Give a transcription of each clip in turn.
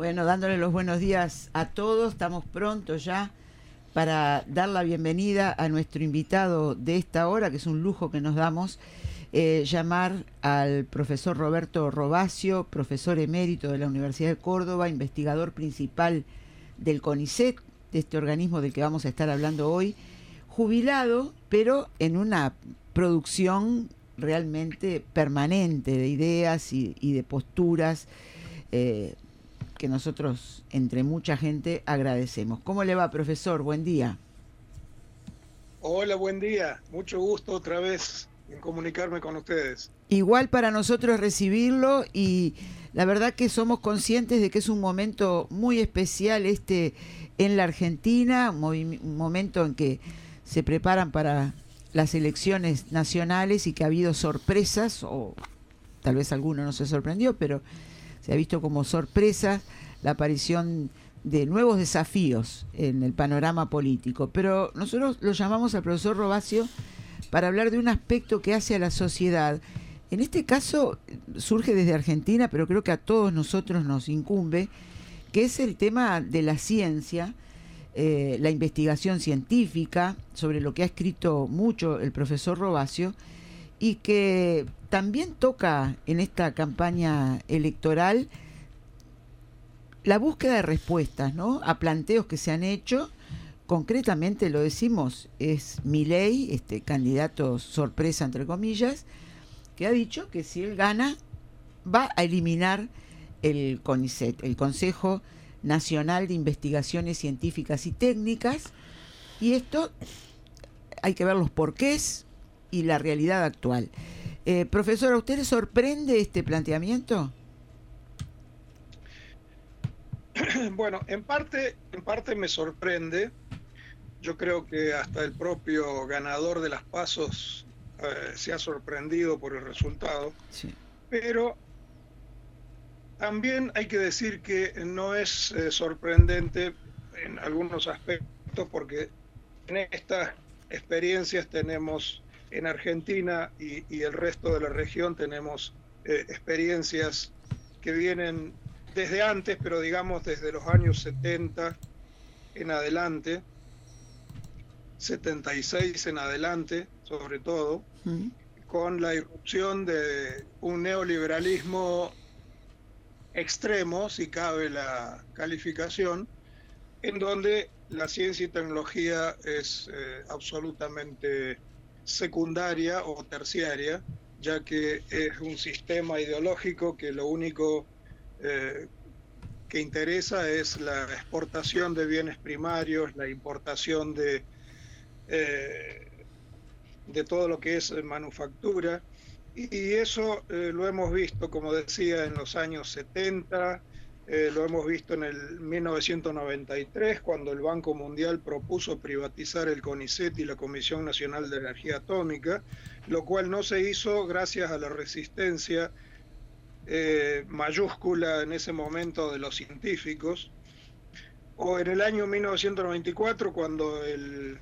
Bueno, dándole los buenos días a todos, estamos prontos ya para dar la bienvenida a nuestro invitado de esta hora, que es un lujo que nos damos, eh, llamar al profesor Roberto Robacio, profesor emérito de la Universidad de Córdoba, investigador principal del CONICET, de este organismo del que vamos a estar hablando hoy, jubilado, pero en una producción realmente permanente de ideas y, de posturas. Eh, que nosotros, entre mucha gente, agradecemos. ¿Cómo le va, profesor? Buen día. Hola, buen día. Mucho gusto otra vez en comunicarme con ustedes. Igual para nosotros recibirlo y la verdad que somos conscientes de que es un momento muy especial este en la Argentina, un momento en que se preparan para las elecciones nacionales y que ha habido sorpresas, o tal vez alguno no se sorprendió, pero se ha visto como sorpresa la aparición de nuevos desafíos en el panorama político. Pero nosotros lo llamamos al profesor Robacio para hablar de un aspecto que hace a la sociedad. En este caso surge desde Argentina, pero creo que a todos nosotros nos incumbe, que es el tema de la ciencia, eh, la investigación científica, sobre lo que ha escrito mucho el profesor Robacio, y que también toca en esta campaña electoral la búsqueda de respuestas ¿no? a planteos que se han hecho. Concretamente lo decimos, es Milei, este candidato sorpresa entre comillas, que ha dicho que si él gana va a eliminar el CONICET, el Consejo Nacional de Investigaciones Científicas y Técnicas, y esto hay que ver los porqués, y la realidad actual. Eh, profesor, ¿a usted le sorprende este planteamiento? Bueno, en parte, en parte me sorprende. Yo creo que hasta el propio ganador de las pasos eh, se ha sorprendido por el resultado. Pero también hay que decir que no es eh, sorprendente en algunos aspectos porque en estas experiencias tenemos en Argentina y, el resto de la región tenemos eh, experiencias que vienen desde antes, pero digamos desde los años 70 en adelante, 76 en adelante, sobre todo, con la irrupción de un neoliberalismo extremo, si cabe la calificación, en donde la ciencia y tecnología es eh, absolutamente secundaria o terciaria, ya que es un sistema ideológico que lo único eh, que interesa es la exportación de bienes primarios, la importación de, eh, de todo lo que es manufactura. Y, eso eh, lo hemos visto, como decía, en los años 70, eh, lo hemos visto en el 1993, cuando el Banco Mundial propuso privatizar el CONICET y la Comisión Nacional de Energía Atómica, lo cual no se hizo gracias a la resistencia eh, mayúscula en ese momento de los científicos. O en el año 1994, cuando el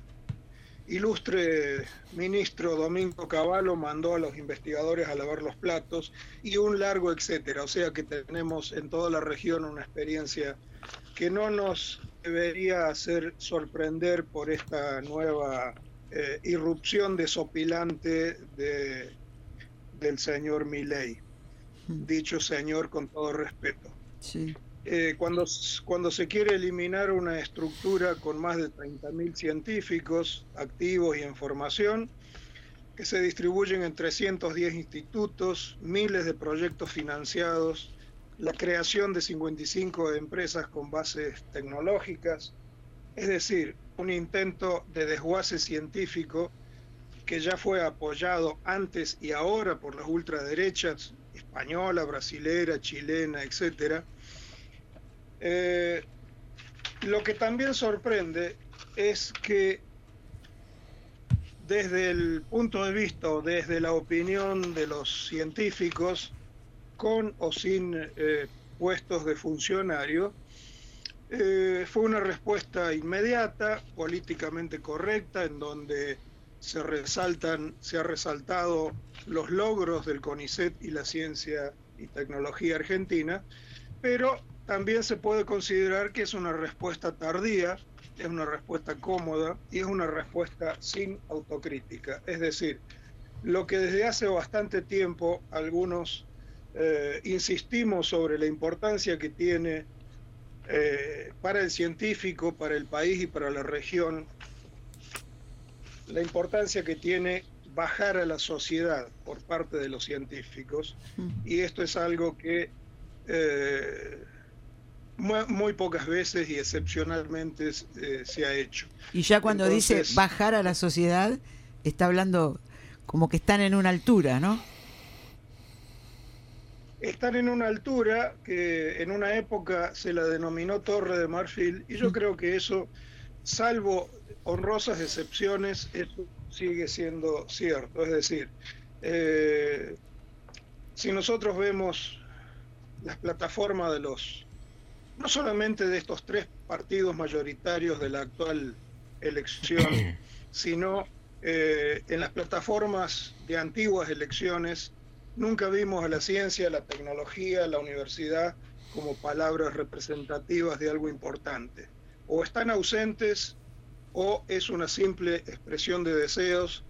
ilustre ministro Domingo Cavallo mandó a los investigadores a lavar los platos y un largo etcétera. O sea que tenemos en toda la región una experiencia que no nos debería hacer sorprender por esta nueva eh, irrupción desopilante de, del señor Milley. Hmm. Dicho señor con todo respeto. Sí. Eh, cuando, cuando se quiere eliminar una estructura con más de 30.000 científicos activos y en formación, que se distribuyen en 310 institutos, miles de proyectos financiados, la creación de 55 empresas con bases tecnológicas, es decir, un intento de desguace científico que ya fue apoyado antes y ahora por las ultraderechas española, brasilera, chilena, etcétera, eh, lo que también sorprende es que desde el punto de vista desde la opinión de los científicos, con o sin eh, puestos de funcionario, eh, fue una respuesta inmediata, políticamente correcta, en donde se resaltan, se ha resaltado los logros del CONICET y la ciencia y tecnología argentina, pero también se puede considerar que es una respuesta tardía, es una respuesta cómoda y es una respuesta sin autocrítica. Es decir, lo que desde hace bastante tiempo algunos eh, insistimos sobre la importancia que tiene eh, para el científico, para el país y para la región, la importancia que tiene bajar a la sociedad por parte de los científicos. Mm. Y esto es algo que eh, muy, pocas veces y excepcionalmente se ha hecho. Y ya cuando dice bajar a la sociedad, está hablando como que están en una altura, ¿no? Están en una altura que en una época se la denominó Torre de Marfil y yo creo que eso, salvo honrosas excepciones, eso sigue siendo cierto. Es decir, eh, si nosotros vemos las plataformas de los, no solamente de estos tres partidos mayoritarios de la actual elección, sino eh, en las plataformas de antiguas elecciones nunca vimos a la ciencia, la tecnología, la universidad como palabras representativas de algo importante. O están ausentes o es una simple expresión de deseos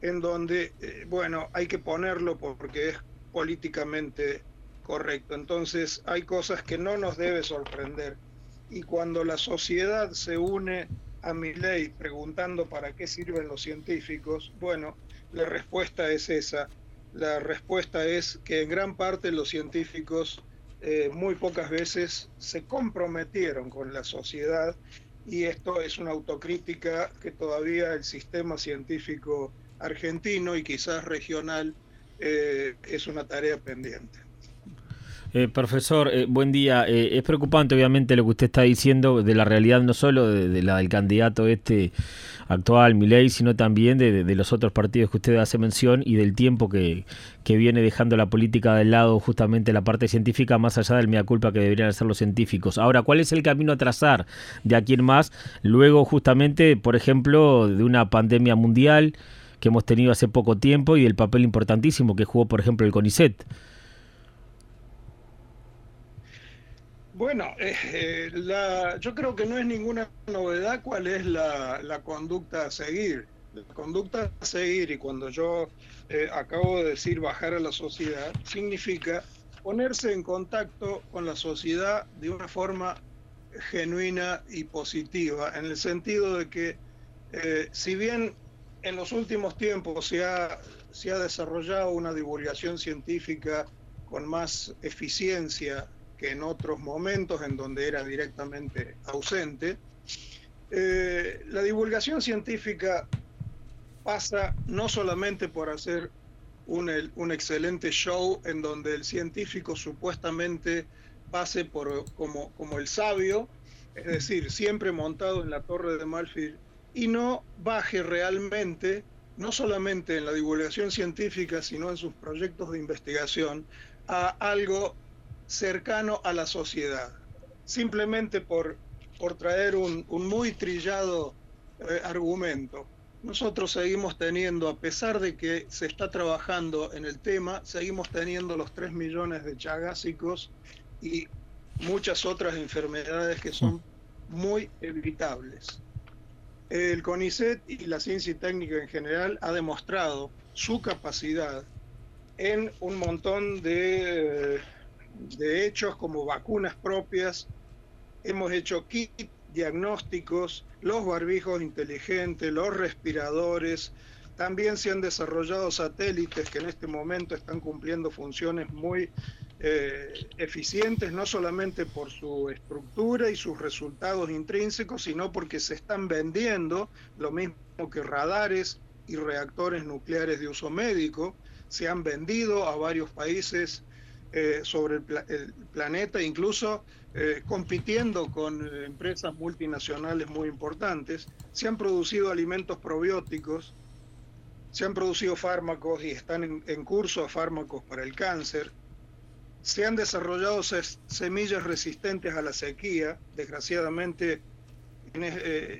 en donde, eh, bueno, hay que ponerlo porque es políticamente correcto. Entonces hay cosas que no nos debe sorprender. Y cuando la sociedad se une a mi ley preguntando para qué sirven los científicos, bueno, la respuesta es esa. La respuesta es que en gran parte los científicos eh, muy pocas veces se comprometieron con la sociedad y esto es una autocrítica que todavía el sistema científico argentino y quizás regional eh, es una tarea pendiente. Eh, profesor, eh, buen día. Eh, es preocupante, obviamente, lo que usted está diciendo de la realidad, no solo de, la del candidato este actual, Milei, sino también de, los otros partidos que usted hace mención y del tiempo que, viene dejando la política de lado, justamente la parte científica, más allá del mea culpa que deberían hacer los científicos. Ahora, ¿cuál es el camino a trazar de aquí en más? Luego, justamente, por ejemplo, de una pandemia mundial que hemos tenido hace poco tiempo y del papel importantísimo que jugó, por ejemplo, el CONICET. Bueno, eh, eh, la, yo creo que no es ninguna novedad cuál es la, conducta a seguir. La conducta a seguir, y cuando yo eh, acabo de decir bajar a la sociedad, significa ponerse en contacto con la sociedad de una forma genuina y positiva, en el sentido de que si bien en los últimos tiempos se ha, se ha desarrollado una divulgación científica con más eficiencia en otros momentos en donde era directamente ausente. Eh, la divulgación científica pasa no solamente por hacer un, un, excelente show en donde el científico supuestamente pase por, como, como el sabio, es decir, siempre montado en la torre de Malfield, y no baje realmente, no solamente en la divulgación científica, sino en sus proyectos de investigación, a algo cercano a la sociedad, simplemente por, por traer un, muy trillado eh, argumento. Nosotros seguimos teniendo, a pesar de que se está trabajando en el tema, seguimos teniendo los 3 millones de chagásicos y muchas otras enfermedades que son muy evitables. El CONICET y la ciencia y técnica en general ha demostrado su capacidad en un montón de de hechos como vacunas propias, hemos hecho kit diagnósticos, los barbijos inteligentes, los respiradores, también se han desarrollado satélites que en este momento están cumpliendo funciones muy eh, eficientes, no solamente por su estructura y sus resultados intrínsecos, sino porque se están vendiendo, lo mismo que radares y reactores nucleares de uso médico, se han vendido a varios países eh, sobre el, planeta, incluso eh, compitiendo con eh, empresas multinacionales muy importantes. Se han producido alimentos probióticos, se han producido fármacos y están en, curso fármacos para el cáncer. Se han desarrollado semillas resistentes a la sequía, desgraciadamente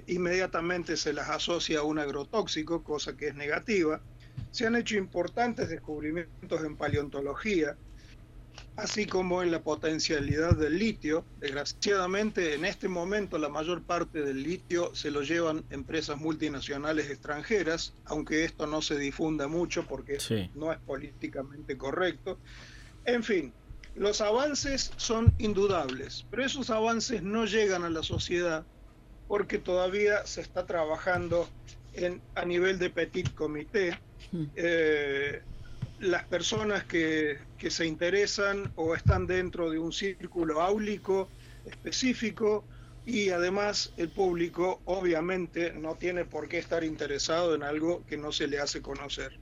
inmediatamente se las asocia a un agrotóxico, cosa que es negativa. Se han hecho importantes descubrimientos en paleontología, así como en la potencialidad del litio. Desgraciadamente, en este momento la mayor parte del litio se lo llevan empresas multinacionales extranjeras, aunque esto no se difunda mucho porque no es políticamente correcto. En fin, los avances son indudables, pero esos avances no llegan a la sociedad porque todavía se está trabajando en, a nivel de petit comité. Hmm. Eh, las personas que, se interesan o están dentro de un círculo áulico específico y además el público obviamente no tiene por qué estar interesado en algo que no se le hace conocer.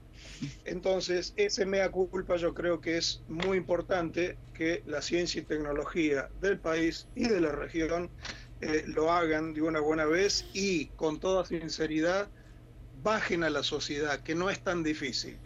Entonces, ese mea culpa yo creo que es muy importante que la ciencia y tecnología del país y de la región eh, lo hagan de una buena vez y con toda sinceridad bajen a la sociedad, que no es tan difícil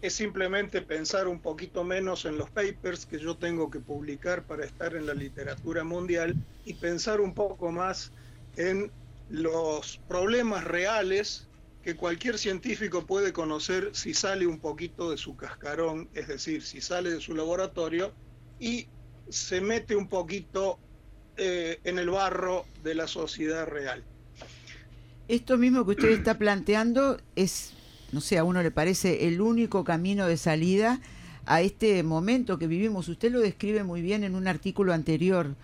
es simplemente pensar un poquito menos en los papers que yo tengo que publicar para estar en la literatura mundial y pensar un poco más en los problemas reales que cualquier científico puede conocer si sale un poquito de su cascarón, es decir, si sale de su laboratorio y se mete un poquito eh, en el barro de la sociedad real. Esto mismo que usted está planteando es no sé, a uno le parece el único camino de salida a este momento que vivimos. Usted lo describe muy bien en un artículo anterior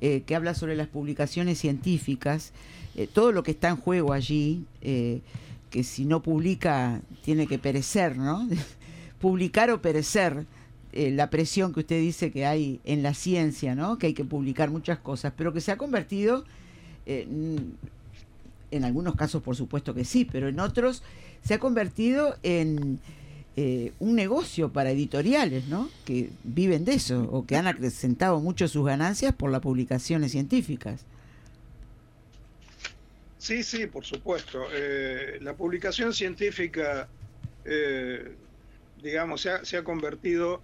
eh, que habla sobre las publicaciones científicas, eh, todo lo que está en juego allí, eh, que si no publica tiene que perecer, ¿no? publicar o perecer. la presión que usted dice que hay en la ciencia, ¿no? que hay que publicar muchas cosas, pero que se ha convertido, en algunos casos por supuesto que sí, pero en otros se ha convertido en eh, un negocio para editoriales, ¿no? Que viven de eso o que han acrecentado mucho sus ganancias por las publicaciones científicas. Sí, sí, por supuesto. Eh, la publicación científica, eh, digamos, se ha, se ha, convertido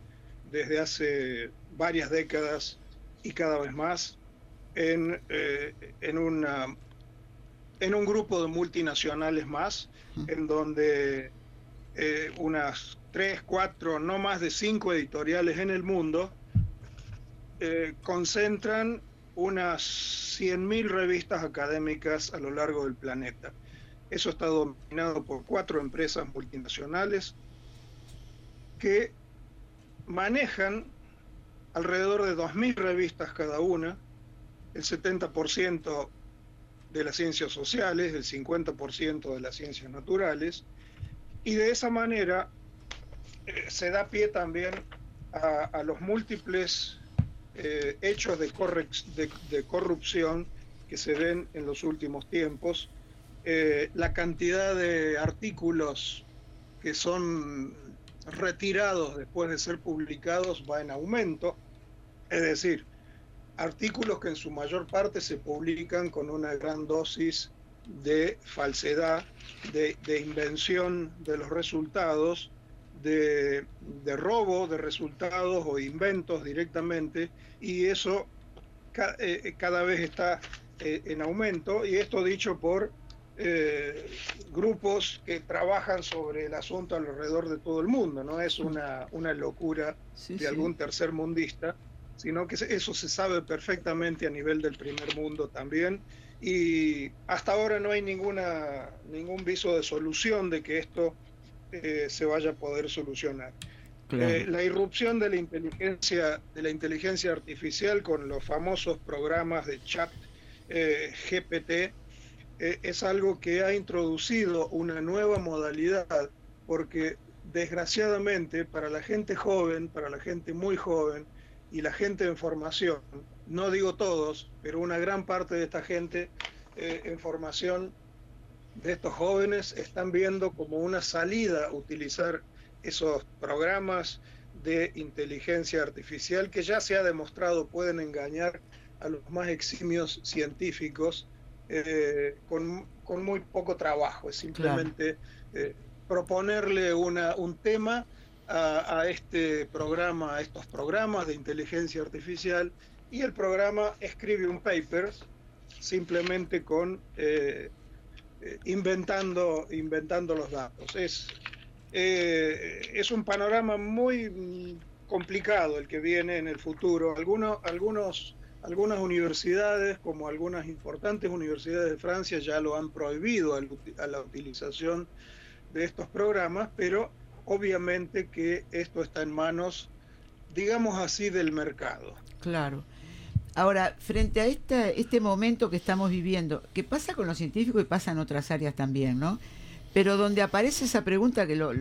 desde hace varias décadas y cada vez más en, en una en un grupo de multinacionales más, en donde eh, unas tres, cuatro, no más de cinco editoriales en el mundo eh, concentran unas 100.000 revistas académicas a lo largo del planeta. Eso está dominado por cuatro empresas multinacionales que manejan alrededor de 2.000 revistas cada una, el 70% de las ciencias sociales, el 50% de las ciencias naturales, y de esa manera eh, se da pie también a, los múltiples eh, hechos de, de, corrupción que se ven en los últimos tiempos. Eh, la cantidad de artículos que son retirados después de ser publicados va en aumento, es decir, artículos que en su mayor parte se publican con una gran dosis de falsedad, de, invención de los resultados, de, robo de resultados o inventos directamente, y eso eh, cada vez está eh, en aumento, y esto dicho por eh, grupos que trabajan sobre el asunto alrededor de todo el mundo, no es una, una locura de algún tercer mundista sino que eso se sabe perfectamente a nivel del primer mundo también. Y hasta ahora no hay ninguna, ningún viso de solución de que esto eh, se vaya a poder solucionar. Eh, la irrupción de la inteligencia de la inteligencia artificial con los famosos programas de chat eh, GPT es algo que ha introducido una nueva modalidad porque desgraciadamente para la gente joven, para la gente muy joven, y la gente en formación, no digo todos, pero una gran parte de esta gente eh, en formación de estos jóvenes están viendo como una salida utilizar esos programas de inteligencia artificial que ya se ha demostrado pueden engañar a los más eximios científicos eh, con, muy poco trabajo. Es simplemente eh, proponerle una, un tema a, este programa, a estos programas de inteligencia artificial y el programa escribe un paper simplemente con eh, eh, inventando, inventando los datos. Es, eh, es un panorama muy complicado el que viene en el futuro. Algunos, algunos, algunas universidades, como algunas importantes universidades de Francia, ya lo han prohibido a la utilización de estos programas, pero obviamente que esto está en manos, digamos así, del mercado. Claro. Ahora, frente a este, momento que estamos viviendo, que pasa con los científicos y pasa en otras áreas también, ¿no? Pero donde aparece esa pregunta que lo,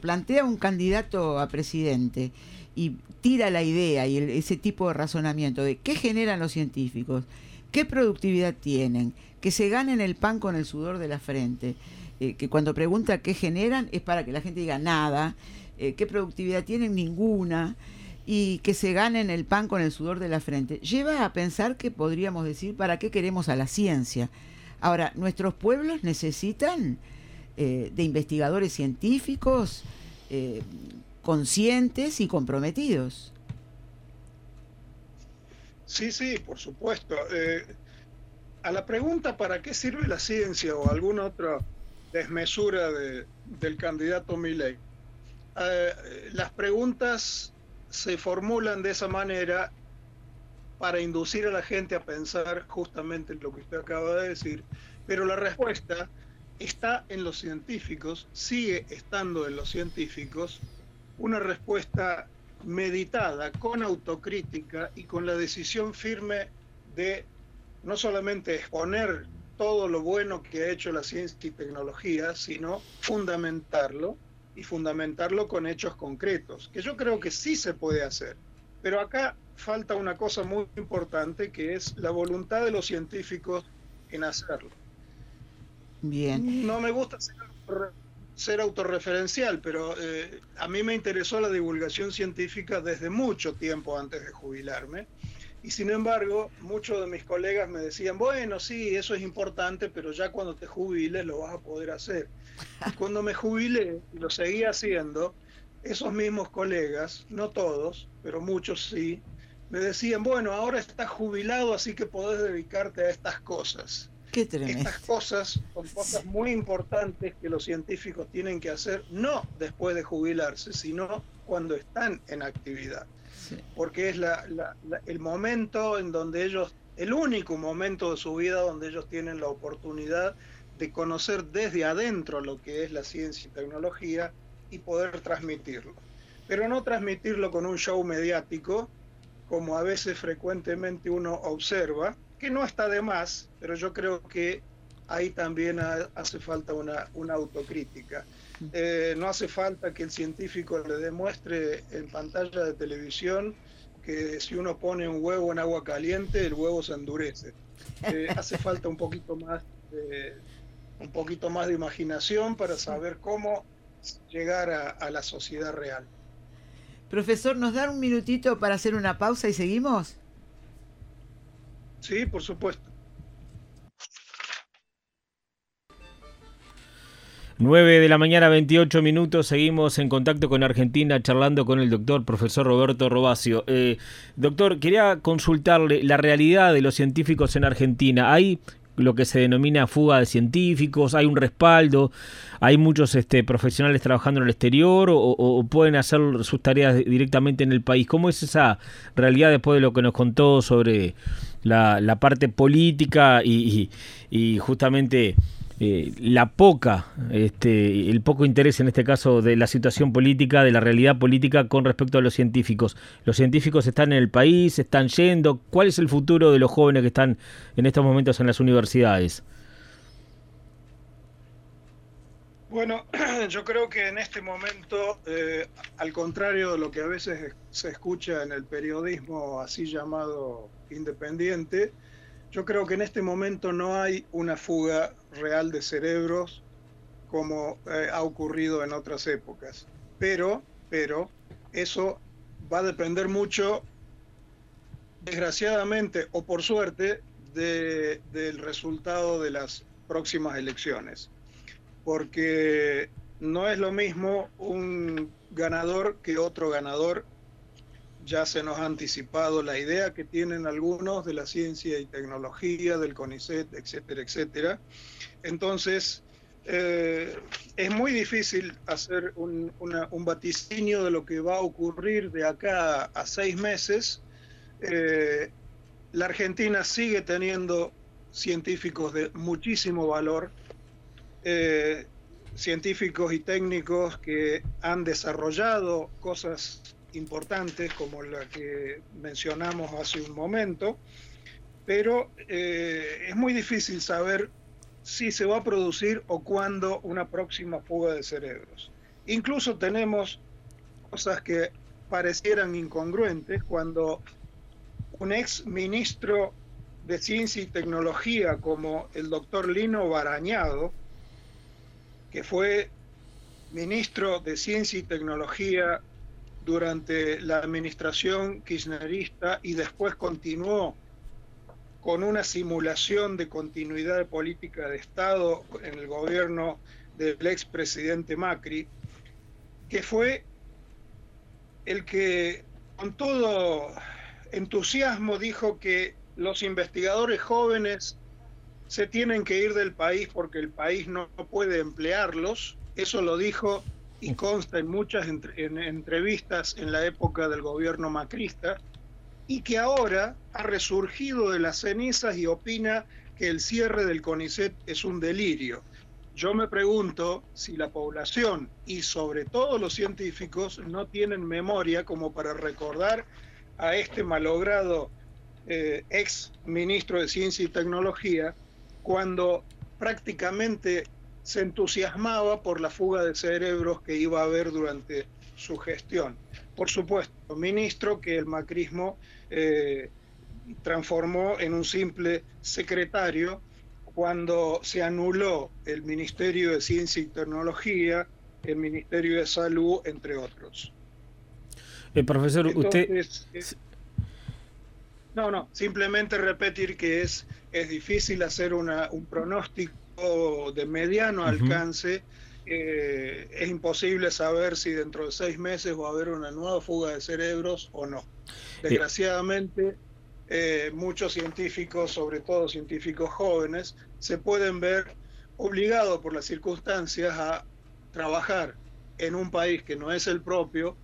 plantea un candidato a presidente y tira la idea y ese tipo de razonamiento de qué generan los científicos, qué productividad tienen, que se ganen el pan con el sudor de la frente, eh, que cuando pregunta qué generan es para que la gente diga nada, eh, qué productividad tienen ninguna y que se ganen el pan con el sudor de la frente, lleva a pensar que podríamos decir para qué queremos a la ciencia. Ahora, nuestros pueblos necesitan eh, de investigadores científicos conscientes y comprometidos. Sí, sí, por supuesto. A la pregunta ¿para qué sirve la ciencia o alguna otra desmesura del candidato Milley? las preguntas se formulan de esa manera para inducir a la gente a pensar justamente lo que usted acaba de decir, pero la respuesta está en los científicos, sigue estando en los científicos, una respuesta meditada, con autocrítica y con la decisión firme de no solamente exponer todo lo bueno que ha hecho la ciencia y tecnología, sino fundamentarlo y fundamentarlo con hechos concretos, que yo creo que sí se puede hacer. Pero acá falta una cosa muy importante que es la voluntad de los científicos en hacerlo. Bien. No me gusta ser, autorreferencial, pero eh, a mí me interesó la divulgación científica desde mucho tiempo antes de jubilarme. Y sin embargo, muchos de mis colegas me decían, bueno, sí, eso es importante, pero ya cuando te jubiles lo vas a poder hacer. Y cuando me jubilé y lo seguí haciendo, esos mismos colegas, no todos, pero muchos sí, me decían, bueno, ahora estás jubilado, así que podés dedicarte a estas cosas. Qué tremendo. Estas cosas son cosas muy importantes que los científicos tienen que hacer, no después de jubilarse, sino cuando están en actividad porque es el momento en donde ellos, el único momento de su vida donde ellos tienen la oportunidad de conocer desde adentro lo que es la ciencia y tecnología y poder transmitirlo. Pero no transmitirlo con un show mediático, como a veces frecuentemente uno observa, que no está de más, pero yo creo que ahí también hace falta una, una autocrítica. Eh, no hace falta que el científico le demuestre en pantalla de televisión que si uno pone un huevo en agua caliente, el huevo se endurece. Eh, hace falta un poquito más de, un poquito más de imaginación para saber cómo llegar a la sociedad real. Profesor, ¿nos da un minutito para hacer una pausa y seguimos? Sí, por supuesto. 9 de la mañana, 28 minutos. Seguimos en contacto con Argentina, charlando con el doctor profesor Roberto Robacio. Eh, doctor, quería consultarle la realidad de los científicos en Argentina. ¿Hay lo que se denomina fuga de científicos? ¿Hay un respaldo? ¿Hay muchos este, profesionales trabajando en el exterior o, pueden hacer sus tareas directamente en el país? ¿Cómo es esa realidad después de lo que nos contó sobre la, parte política y justamente eh, la poca, este, el poco interés en este caso de la situación política, de la realidad política con respecto a los científicos. Los científicos están en el país, están yendo. ¿Cuál es el futuro de los jóvenes que están en estos momentos en las universidades? Bueno, yo creo que en este momento, eh, al contrario de lo que a veces se escucha en el periodismo así llamado independiente, yo creo que en este momento no hay una fuga real de cerebros como eh, ha ocurrido en otras épocas. Pero, pero, eso va a depender mucho, desgraciadamente o por suerte, del resultado de las próximas elecciones. Porque no es lo mismo un ganador que otro ganador ya se nos ha anticipado la idea que tienen algunos de la ciencia y tecnología, del CONICET, etcétera, etcétera. Entonces, eh, es muy difícil hacer un, vaticinio de lo que va a ocurrir de acá a seis meses. Eh, la Argentina sigue teniendo científicos de muchísimo valor, eh, científicos y técnicos que han desarrollado cosas importantes como la que mencionamos hace un momento, pero es muy difícil saber si se va a producir o cuándo una próxima fuga de cerebros. Incluso tenemos cosas que parecieran incongruentes cuando un ex ministro de Ciencia y Tecnología como el doctor Lino Barañado, que fue ministro de Ciencia y Tecnología durante la administración kirchnerista y después continuó con una simulación de continuidad de política de Estado en el gobierno del expresidente Macri, que fue el que con todo entusiasmo dijo que los investigadores jóvenes se tienen que ir del país porque el país no, puede emplearlos. Eso lo dijo y consta en muchas entrevistas en la época del gobierno macrista y que ahora ha resurgido de las cenizas y opina que el cierre del CONICET es un delirio. Yo me pregunto si la población y sobre todo los científicos no tienen memoria como para recordar a este malogrado eh, ex ministro de Ciencia y Tecnología cuando prácticamente se entusiasmaba por la fuga de cerebros que iba a haber durante su gestión. Por supuesto, ministro que el macrismo eh, transformó en un simple secretario cuando se anuló el Ministerio de Ciencia y Tecnología, el Ministerio de Salud, entre otros. Eh, profesor, usted... Eh, no, no, simplemente repetir que es, es difícil hacer una, un pronóstico de mediano alcance eh, es imposible saber si dentro de seis meses va a haber una nueva fuga de cerebros o no. Desgraciadamente, eh, muchos científicos, sobre todo científicos jóvenes, se pueden ver obligados por las circunstancias a trabajar en un país que no es el propio,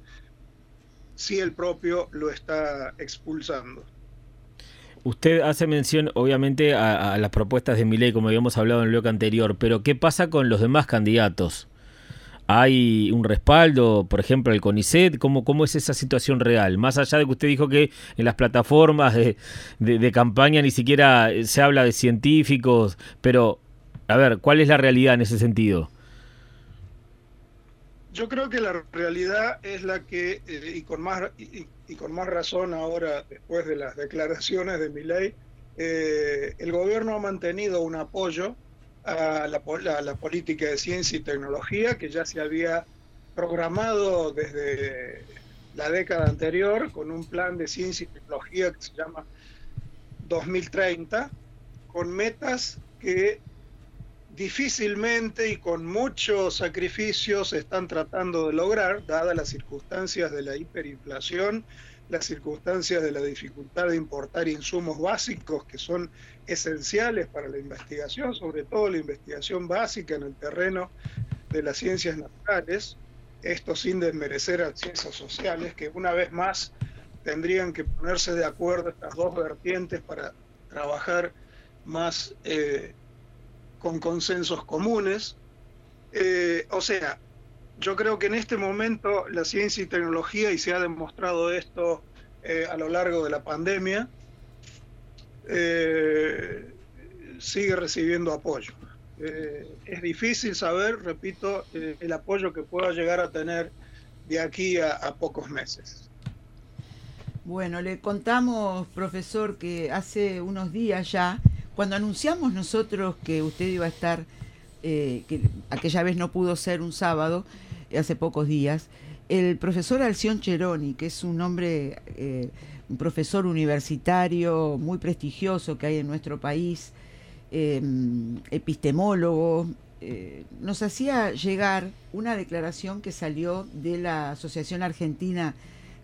si el propio lo está expulsando. Usted hace mención, obviamente, a, las propuestas de Milei, como habíamos hablado en el bloque anterior, pero ¿qué pasa con los demás candidatos? ¿Hay un respaldo, por ejemplo, al CONICET? ¿Cómo, ¿Cómo es esa situación real? Más allá de que usted dijo que en las plataformas de, de campaña ni siquiera se habla de científicos, pero, a ver, ¿cuál es la realidad en ese sentido? Yo creo que la realidad es la que, eh, y, con más, y, con más razón ahora, después de las declaraciones de mi ley, eh, el gobierno ha mantenido un apoyo a la, política de ciencia y tecnología que ya se había programado desde la década anterior con un plan de ciencia y tecnología que se llama 2030, con metas que difícilmente y con muchos sacrificios se están tratando de lograr, dadas las circunstancias de la hiperinflación, las circunstancias de la dificultad de importar insumos básicos que son esenciales para la investigación, sobre todo la investigación básica en el terreno de las ciencias naturales, esto sin desmerecer a ciencias sociales, que una vez más tendrían que ponerse de acuerdo estas dos vertientes para trabajar más eh, con consensos comunes. Eh, o sea, yo creo que en este momento la ciencia y tecnología, y se ha demostrado esto eh, a lo largo de la pandemia, eh, sigue recibiendo apoyo. es difícil saber, repito, el apoyo que pueda llegar a tener de aquí a pocos meses. Bueno, le contamos, profesor, que hace unos días ya cuando anunciamos nosotros que usted iba a estar, eh, que aquella vez no pudo ser un sábado, hace pocos días, el profesor Alción Cheroni, que es un hombre, eh, un profesor universitario muy prestigioso que hay en nuestro país, em, epistemólogo, eh, nos hacía llegar una declaración que salió de la Asociación Argentina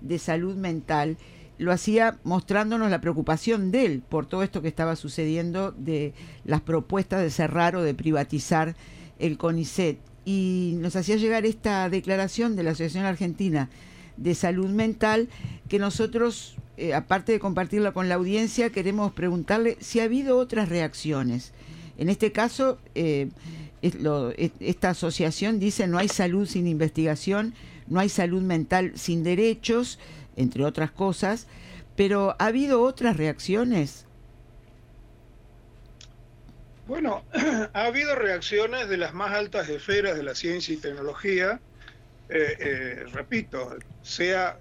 de Salud Mental lo hacía mostrándonos la preocupación de él por todo esto que estaba sucediendo de las propuestas de cerrar o de privatizar el CONICET, y nos hacía llegar esta declaración de la Asociación Argentina de Salud Mental, que nosotros, eh, aparte de compartirla con la audiencia, queremos preguntarle si ha habido otras reacciones. En este caso, eh, esta asociación dice no hay salud sin investigación, no hay salud mental sin derechos, entre otras cosas, pero ¿ha habido otras reacciones? Bueno, ha habido reacciones de las más altas esferas de la ciencia y tecnología, eh, eh, repito, sea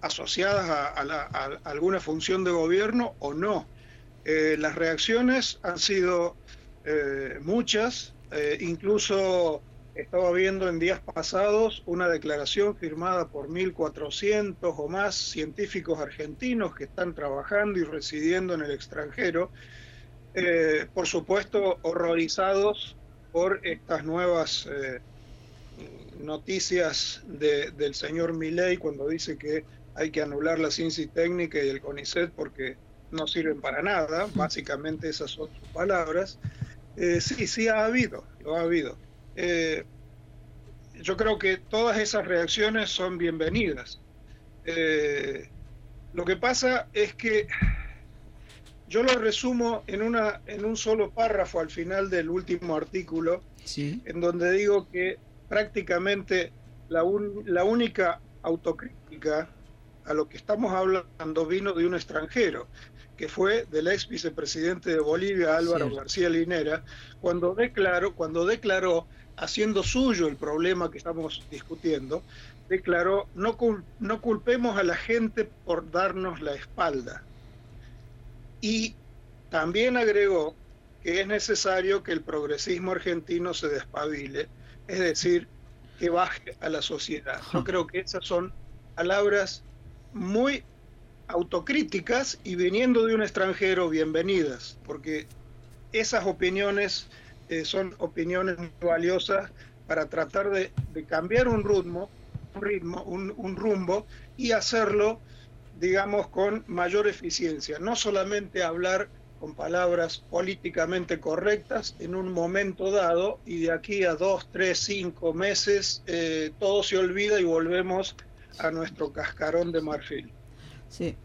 asociadas a, alguna función de gobierno o no. Eh, las reacciones han sido muchas, incluso estaba viendo en días pasados una declaración firmada por 1.400 o más científicos argentinos que están trabajando y residiendo en el extranjero eh, por supuesto, horrorizados por estas nuevas eh, noticias del señor Milley cuando dice que hay que anular la ciencia y técnica y el CONICET porque no sirven para nada, básicamente esas son sus palabras. Eh, sí, sí ha habido, lo ha habido. Yo creo que todas esas reacciones son bienvenidas. lo que pasa es que yo lo resumo en, una, en un solo párrafo al final del último artículo, en donde digo que prácticamente la, la única autocrítica a lo que estamos hablando vino de un extranjero, que fue del ex vicepresidente de Bolivia, Álvaro García Linera, cuando declaró, cuando declaró, haciendo suyo el problema que estamos discutiendo, declaró, no, no culpemos a la gente por darnos la espalda. Y también agregó que es necesario que el progresismo argentino se despabile, es decir, que baje a la sociedad. Yo creo que esas son palabras muy autocríticas y viniendo de un extranjero, bienvenidas, porque esas opiniones eh, son opiniones muy valiosas para tratar de, cambiar un ritmo, un ritmo, un rumbo y hacerlo digamos, con mayor eficiencia. No solamente hablar con palabras políticamente correctas en un momento dado y de aquí a dos, tres, cinco meses eh, todo se olvida y volvemos a nuestro cascarón de marfil. Sí.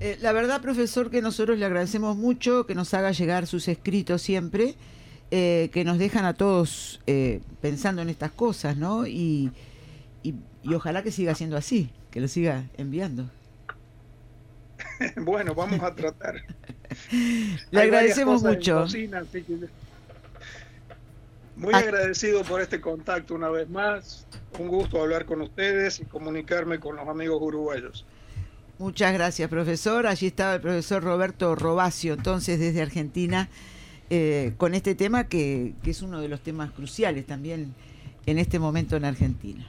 Eh, la verdad, profesor, que nosotros le agradecemos mucho que nos haga llegar sus escritos siempre, eh, que nos dejan a todos pensando en estas cosas, ¿no? y ojalá que siga siendo así, que lo siga enviando. bueno, vamos a tratar. Le agradecemos mucho. muy ah. agradecido por este contacto una vez más. Un gusto hablar con ustedes y comunicarme con los amigos uruguayos. Muchas gracias, profesor. Allí estaba el profesor Roberto Robacio, entonces desde Argentina, eh, con este tema que, que es uno de los temas cruciales también en este momento en Argentina.